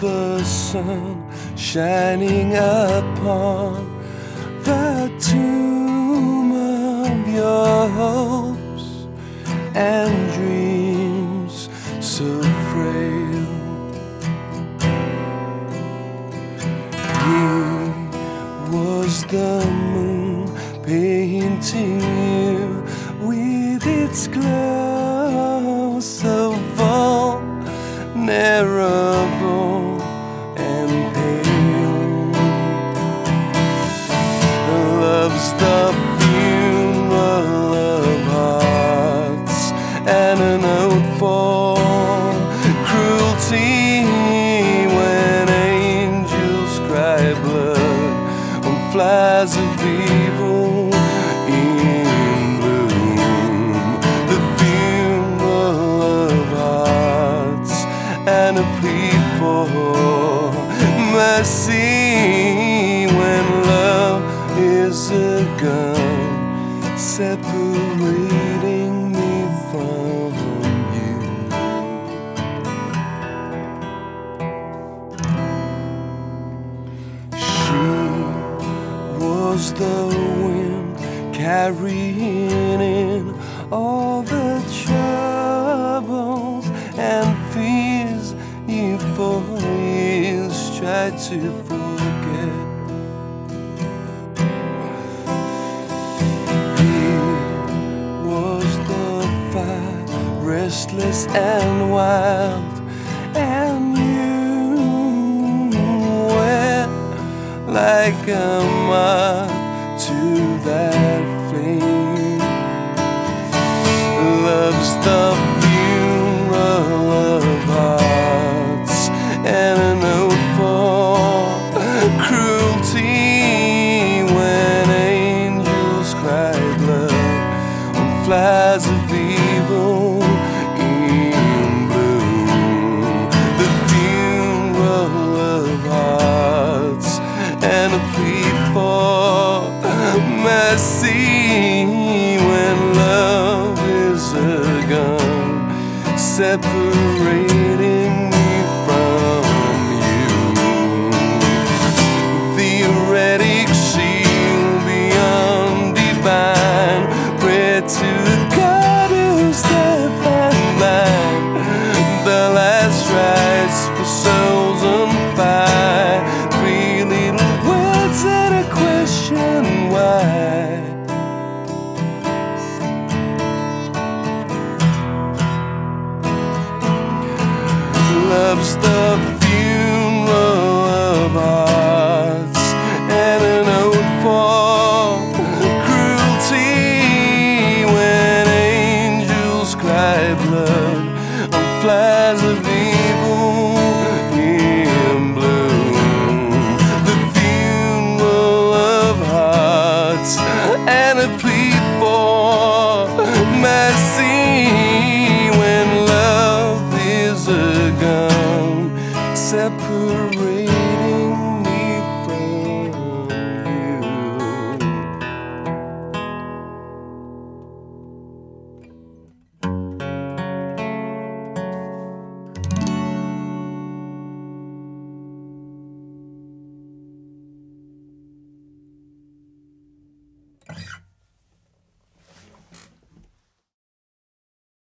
the sun shining upon the tomb of your hopes and dreams so frail. He was the moon painting you with its glow for cruelty when angels cry blood on flies of evil in bloom. The funeral of hearts and a plea for mercy when love is a gun separating was the wind carrying in all the troubles and fears you for years tried to forget. He was the fire, restless and wild, and you like a moth to that flame. Love's the funeral of hearts and a note for cruelty when angels cry blood on flies of evil gun Love's the funeral of hearts and an ode for cruelty when angels cry blood on flies of evil